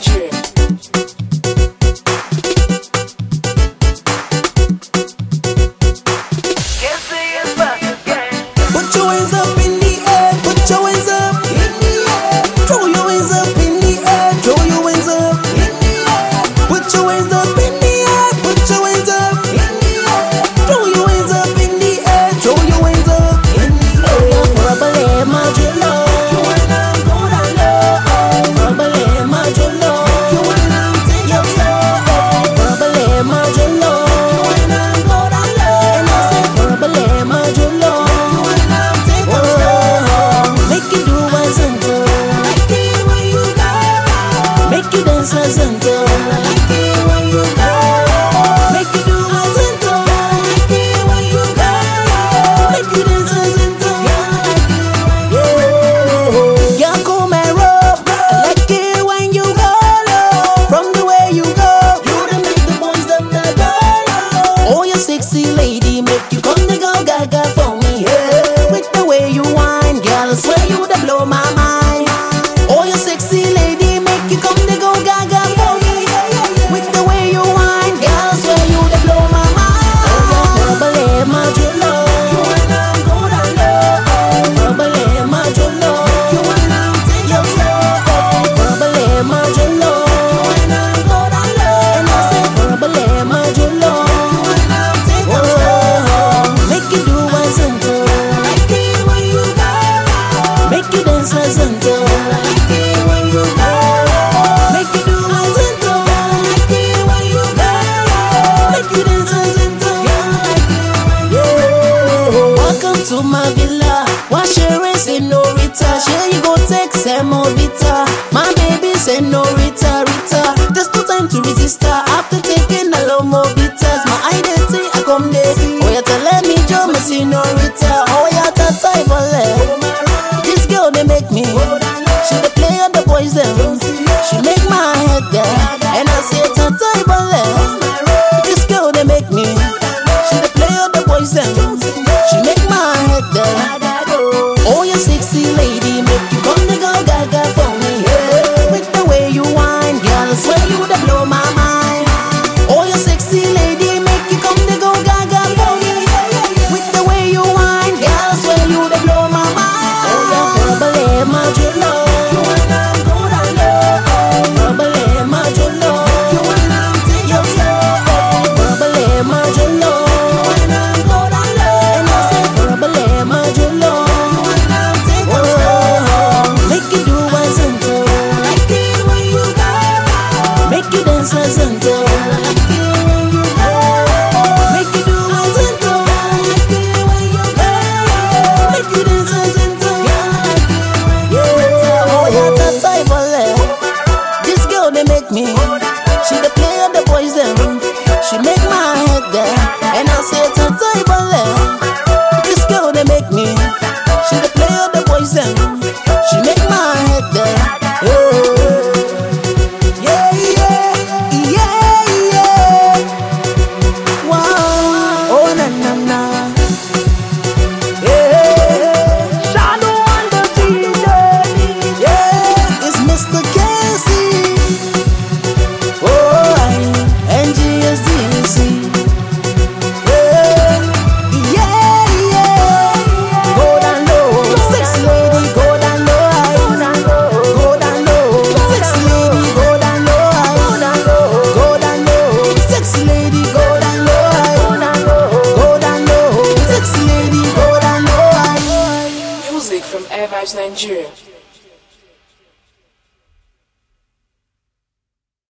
chick. make you come to go gaga. Rita. Sure you go take Semovita. My baby say no Rita, Rita. There's no time to resist her. After taking a lot more bitters, my identity I come there. Oh you tell me Joe, me see no Rita. Oh yeah, that time for love. This girl they make me. She the play on the boys them. She make my head down. And I say it's. This girl they make me. She the play on the boys them. She make my head down. Oh yeah, sexy. She made from Airvibes Nigeria.